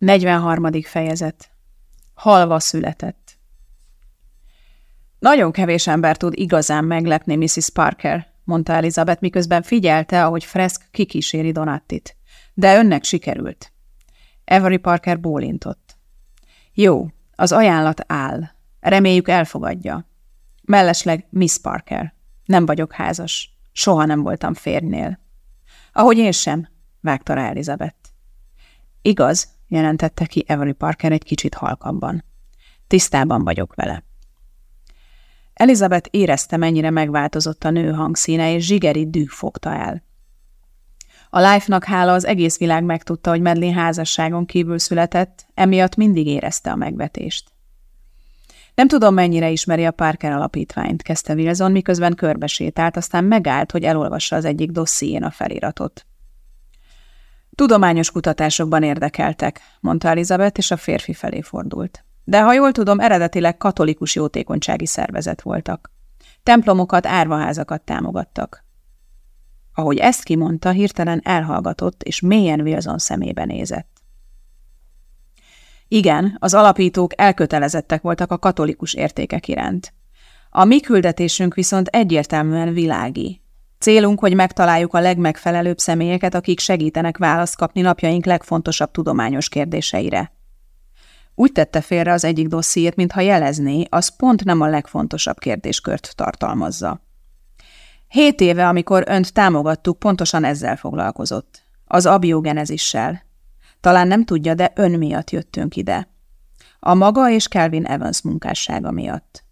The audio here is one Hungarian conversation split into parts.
43. fejezet. Halva született. Nagyon kevés ember tud igazán meglepni Mrs. Parker, mondta Elizabeth, miközben figyelte, ahogy Fresk kikíséri Donattit. De önnek sikerült. Avery Parker bólintott. Jó, az ajánlat áll. Reméljük elfogadja. Mellesleg Miss Parker. Nem vagyok házas. Soha nem voltam férjnél. Ahogy én sem, vágta rá Elizabeth. Igaz, jelentette ki Avery Parker egy kicsit halkabban. Tisztában vagyok vele. Elizabeth érezte, mennyire megváltozott a nő hangszíne, és zsigeri dű fogta el. A Life-nak hála az egész világ megtudta, hogy Medlin házasságon kívül született, emiatt mindig érezte a megvetést. Nem tudom, mennyire ismeri a Parker alapítványt, kezdte Wilson, miközben körbesétált, aztán megállt, hogy elolvassa az egyik dosszién a feliratot. Tudományos kutatásokban érdekeltek, mondta Elizabeth, és a férfi felé fordult. De ha jól tudom, eredetileg katolikus jótékonysági szervezet voltak. Templomokat, árvaházakat támogattak. Ahogy ezt kimondta, hirtelen elhallgatott, és mélyen Wilson szemébe nézett. Igen, az alapítók elkötelezettek voltak a katolikus értékek iránt. A mi küldetésünk viszont egyértelműen világi. Célunk, hogy megtaláljuk a legmegfelelőbb személyeket, akik segítenek választ kapni napjaink legfontosabb tudományos kérdéseire. Úgy tette félre az egyik dossziét, mintha jelezné, az pont nem a legfontosabb kérdéskört tartalmazza. Hét éve, amikor önt támogattuk, pontosan ezzel foglalkozott. Az abiogenezissel. Talán nem tudja, de ön miatt jöttünk ide. A maga és Kelvin Evans munkássága miatt.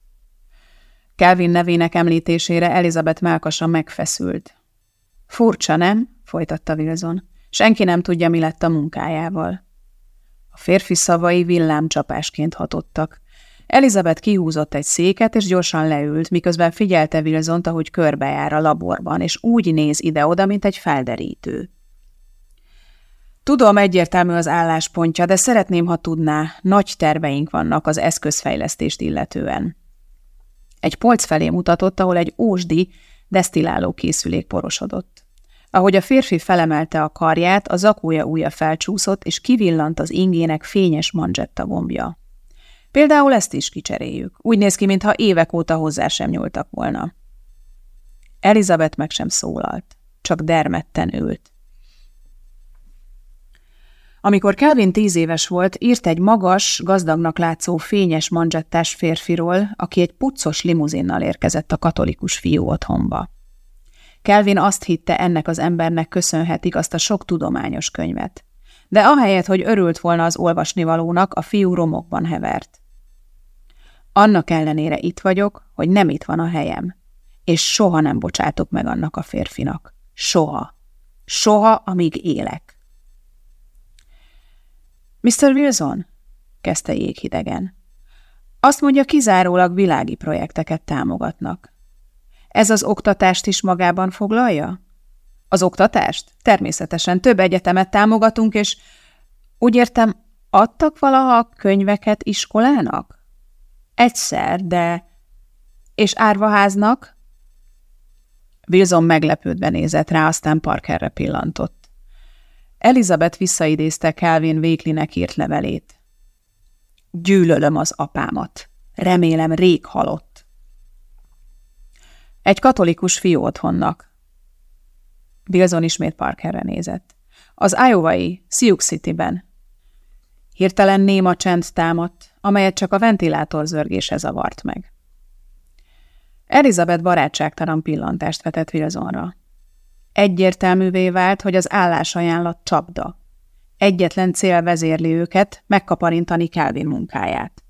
Kelvin nevének említésére Elizabeth melkasa megfeszült. Furcsa, nem? folytatta Wilson. Senki nem tudja, mi lett a munkájával. A férfi szavai villámcsapásként hatottak. Elizabeth kihúzott egy széket, és gyorsan leült, miközben figyelte Wilsont, ahogy körbejár a laborban, és úgy néz ide-oda, mint egy felderítő. Tudom, egyértelmű az álláspontja, de szeretném, ha tudná, nagy terveink vannak az eszközfejlesztést illetően. Egy polc felé mutatott, ahol egy ósdi, desztilláló készülék porosodott. Ahogy a férfi felemelte a karját, a zakója ujja felcsúszott, és kivillant az ingének fényes manzsetta gombja. Például ezt is kicseréljük. Úgy néz ki, mintha évek óta hozzá sem nyúltak volna. Elizabeth meg sem szólalt, csak dermedten ült. Amikor Kelvin tíz éves volt, írt egy magas, gazdagnak látszó fényes manzsettás férfiról, aki egy puccos limuzinnal érkezett a katolikus fiú otthonba. Kelvin azt hitte, ennek az embernek köszönhetik azt a sok tudományos könyvet. De ahelyett, hogy örült volna az olvasnivalónak, a fiú romokban hevert. Annak ellenére itt vagyok, hogy nem itt van a helyem, és soha nem bocsátok meg annak a férfinak. Soha. Soha, amíg élek. Mr. Wilson? kezdte jéghidegen. Azt mondja, kizárólag világi projekteket támogatnak. Ez az oktatást is magában foglalja? Az oktatást? Természetesen több egyetemet támogatunk, és úgy értem, adtak valaha könyveket iskolának? Egyszer, de... És árvaháznak? Wilson meglepődve nézett rá, aztán Parkerre pillantott. Elizabeth visszaidézte Calvin Véklinek írt levelét. Gyűlölöm az apámat. Remélem rég halott. Egy katolikus fiú otthonnak. Wilson ismét Parkerre nézett. Az Iowa-i Sioux City-ben. Hirtelen néma csend támadt, amelyet csak a ventilátor zörgése zavart meg. Elizabeth barátságtalan pillantást vetett Wilsonra. Egyértelművé vált, hogy az állásajánlat csapda. Egyetlen cél vezérli őket, megkaparintani Kelvin munkáját.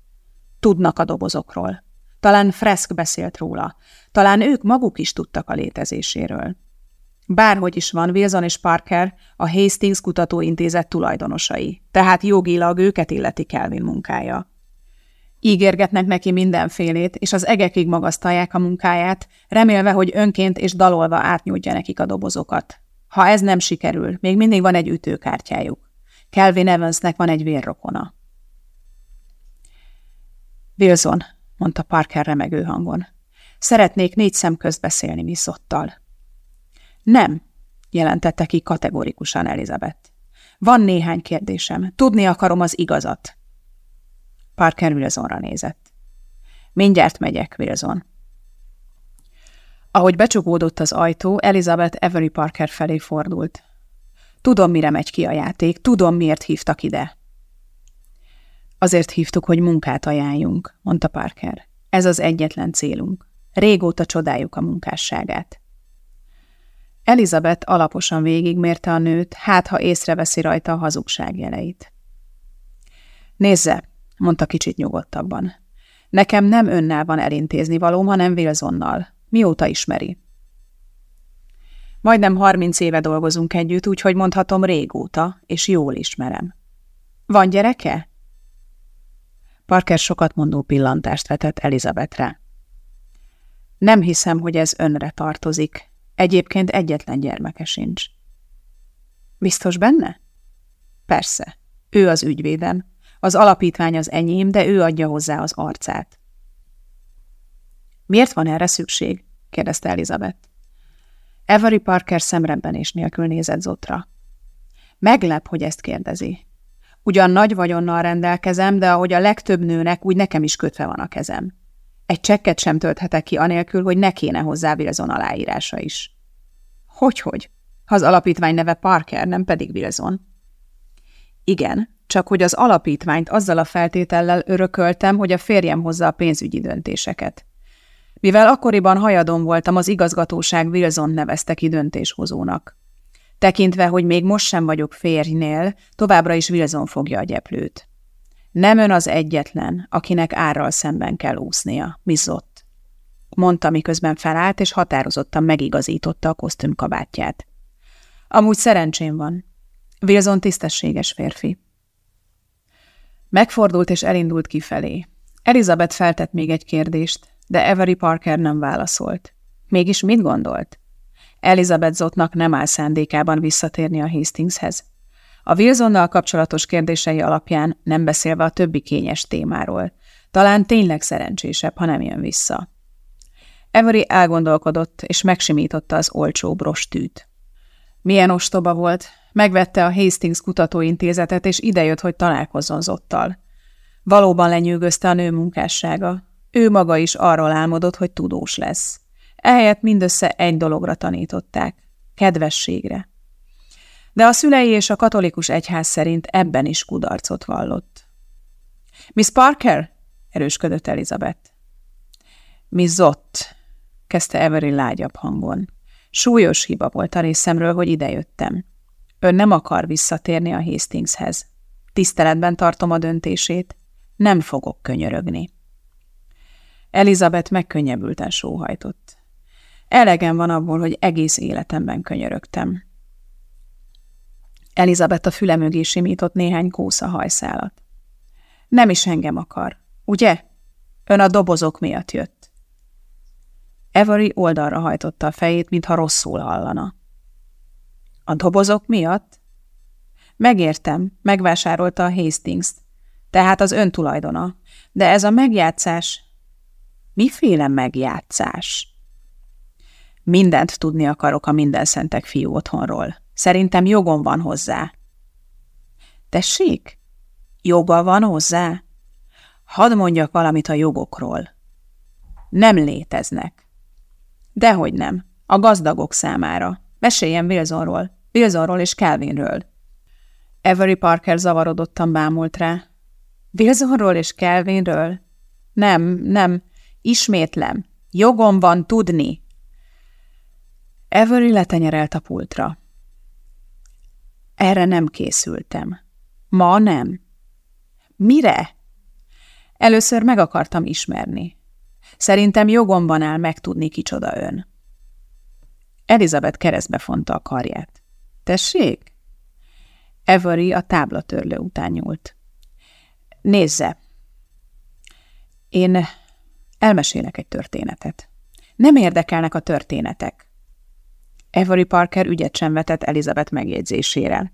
Tudnak a dobozokról. Talán Fresk beszélt róla. Talán ők maguk is tudtak a létezéséről. Bárhogy is van, Wilson és Parker a Hastings Kutatóintézet tulajdonosai, tehát jogilag őket illeti Kelvin munkája. Ígérgetnek neki mindenfélét, és az egekig magasztalják a munkáját, remélve, hogy önként és dalolva átnyújtja nekik a dobozokat. Ha ez nem sikerül, még mindig van egy ütőkártyájuk. Kelvin Evansnek van egy vérrokona. Wilson, mondta Parker remegő hangon. Szeretnék négy szem közt beszélni Misszottal. Nem, jelentette ki kategorikusan Elizabeth. Van néhány kérdésem. Tudni akarom az igazat. Parker Wilsonra nézett. Mindjárt megyek, Wilson. Ahogy becsukódott az ajtó, Elizabeth Avery Parker felé fordult. Tudom, mire megy ki a játék, tudom, miért hívtak ide. Azért hívtuk, hogy munkát ajánljunk, mondta Parker. Ez az egyetlen célunk. Régóta csodáljuk a munkásságát. Elizabeth alaposan végigmérte a nőt, hát ha észreveszi rajta a hazugság jeleit. Nézze, mondta kicsit nyugodtabban. Nekem nem önnel van elintézni valóm, hanem Wilsonnal. Mióta ismeri? Majdnem harminc éve dolgozunk együtt, úgyhogy mondhatom régóta, és jól ismerem. Van gyereke? Parker sokat mondó pillantást vetett Elizabethre. Nem hiszem, hogy ez önre tartozik. Egyébként egyetlen gyermeke sincs. Biztos benne? Persze. Ő az ügyvédem. Az alapítvány az enyém, de ő adja hozzá az arcát. Miért van erre szükség? kérdezte Elizabeth. Avery Parker szemrebbenés nélkül nézett Zotra. Meglep, hogy ezt kérdezi. Ugyan nagy vagyonnal rendelkezem, de ahogy a legtöbb nőnek, úgy nekem is kötve van a kezem. Egy csekket sem tölthetek ki anélkül, hogy ne kéne hozzá Wilson aláírása is. Hogyhogy? Ha az alapítvány neve Parker, nem pedig Wilson. Igen, csak hogy az alapítványt azzal a feltétellel örököltem, hogy a férjem hozza a pénzügyi döntéseket. Mivel akkoriban hajadon voltam, az igazgatóság Wilson nevezte ki döntéshozónak. Tekintve, hogy még most sem vagyok férjnél, továbbra is Wilson fogja a gyeplőt. Nem ön az egyetlen, akinek árral szemben kell úsznia, mizott. Mondta, miközben felállt, és határozottan megigazította a kosztümkabátját. Amúgy szerencsém van. Wilson tisztességes férfi. Megfordult és elindult kifelé. Elizabeth feltett még egy kérdést, de Avery Parker nem válaszolt. Mégis mit gondolt? Elizabeth Zotnak nem áll szándékában visszatérni a Hastingshez. A Wilsonnal kapcsolatos kérdései alapján, nem beszélve a többi kényes témáról, talán tényleg szerencsésebb, ha nem jön vissza. Avery elgondolkodott, és megsimította az olcsó brostűt. Milyen ostoba volt, megvette a Hastings kutatóintézetet, és idejött, hogy találkozzon Zottal. Valóban lenyűgözte a nő munkássága. Ő maga is arról álmodott, hogy tudós lesz. Ehelyett mindössze egy dologra tanították. Kedvességre. De a szülei és a katolikus egyház szerint ebben is kudarcot vallott. Miss Parker? erősködött Elizabeth. Miss Zott, kezdte Avery lágyabb hangon. Súlyos hiba volt a részemről, hogy idejöttem. Ön nem akar visszatérni a Hastingshez. Tiszteletben tartom a döntését. Nem fogok könyörögni. Elizabeth megkönnyebbülten sóhajtott. Elegem van abból, hogy egész életemben könyörögtem. Elizabeth a füle mögé simított néhány kósza hajszálat. Nem is engem akar, ugye? Ön a dobozok miatt jött. Avery oldalra hajtotta a fejét, mintha rosszul hallana. A dobozok miatt? Megértem, megvásárolta a Hastings-t, tehát az ön tulajdona. De ez a megjátszás... Miféle megjátszás? Mindent tudni akarok a minden szentek fiú otthonról. Szerintem jogom van hozzá. Tessék? Joga van hozzá? Hadd mondjak valamit a jogokról. Nem léteznek. Dehogy nem. A gazdagok számára. Meséljen Wilsonról. Wilsonról és Calvinről. Avery Parker zavarodottan bámult rá. Wilsonról és Calvinről? Nem, nem. Ismétlem. Jogom van tudni. Avery letenyerelt a pultra. Erre nem készültem. Ma nem. Mire? Először meg akartam ismerni. Szerintem jogomban áll megtudni, kicsoda ön. Elizabeth keresztbe fonta a karját. Tessék? Avery a táblatörlő után nyúlt. Nézze! Én elmesélek egy történetet. Nem érdekelnek a történetek. Avery Parker ügyet sem vetett Elizabeth megjegyzésére.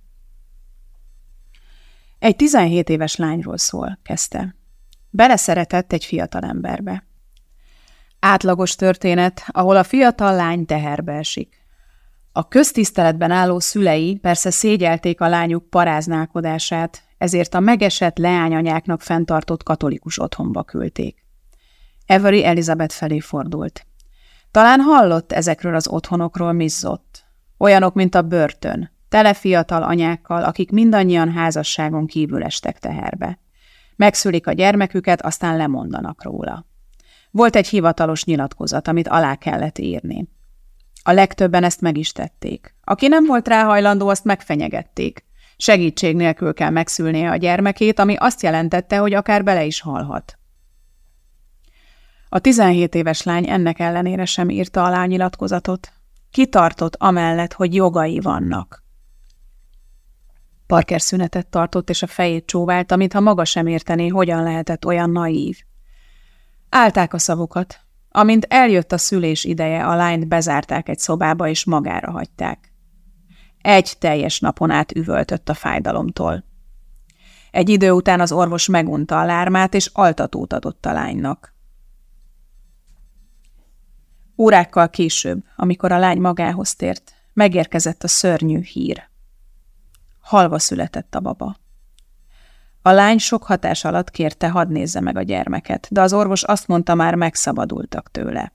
Egy 17 éves lányról szól, kezdte. Beleszeretett egy fiatal emberbe. Átlagos történet, ahol a fiatal lány teherbe esik. A köztiszteletben álló szülei persze szégyelték a lányuk paráználkodását, ezért a megesett leányanyáknak fenntartott katolikus otthonba küldték. Avery Elizabeth felé fordult. Talán hallott ezekről az otthonokról mizzott. Olyanok, mint a börtön, tele fiatal anyákkal, akik mindannyian házasságon kívül estek teherbe. Megszülik a gyermeküket, aztán lemondanak róla. Volt egy hivatalos nyilatkozat, amit alá kellett írni. A legtöbben ezt meg is tették. Aki nem volt ráhajlandó, azt megfenyegették. Segítség nélkül kell megszülnie a gyermekét, ami azt jelentette, hogy akár bele is halhat. A 17 éves lány ennek ellenére sem írta alá nyilatkozatot. Kitartott amellett, hogy jogai vannak. Parker szünetet tartott, és a fejét csóválta, mintha maga sem értené, hogyan lehetett olyan naív. Álták a szavukat. Amint eljött a szülés ideje, a lányt bezárták egy szobába, és magára hagyták. Egy teljes napon át üvöltött a fájdalomtól. Egy idő után az orvos megunta a lármát, és altatót adott a lánynak. Órákkal később, amikor a lány magához tért, megérkezett a szörnyű hír. Halva született a baba. A lány sok hatás alatt kérte, hadd nézze meg a gyermeket, de az orvos azt mondta, már megszabadultak tőle.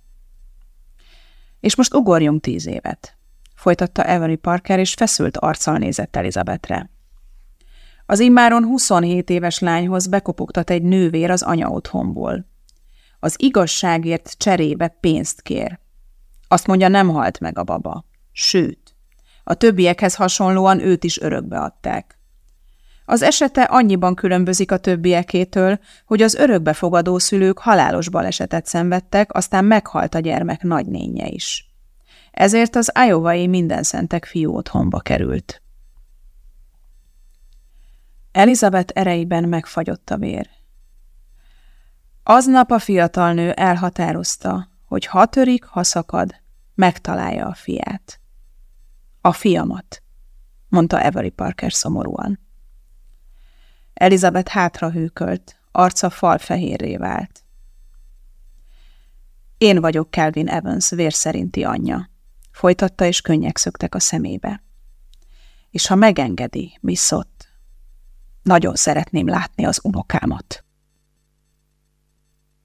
És most ugorjunk tíz évet, folytatta Avery Parker, és feszült arccal nézett Elizabethre. Az immáron 27 éves lányhoz bekopogtat egy nővér az anya otthonból. Az igazságért cserébe pénzt kér. Azt mondja, nem halt meg a baba. Sőt, a többiekhez hasonlóan őt is örökbe adták. Az esete annyiban különbözik a többiekétől, hogy az örökbefogadó szülők halálos balesetet szenvedtek, aztán meghalt a gyermek nagynénye is. Ezért az Iowai mindenszentek fiú otthonba került. Elizabeth ereiben megfagyott a vér. Aznap a fiatal nő elhatározta, hogy ha törik, ha szakad, megtalálja a fiát. A fiamat, mondta Avery Parker szomorúan. Elizabeth hátra hűkölt, arca falfehérré vált. Én vagyok Calvin Evans vérszerinti anyja, folytatta, és könnyek szöktek a szemébe. És ha megengedi, Miss Ott, nagyon szeretném látni az unokámat.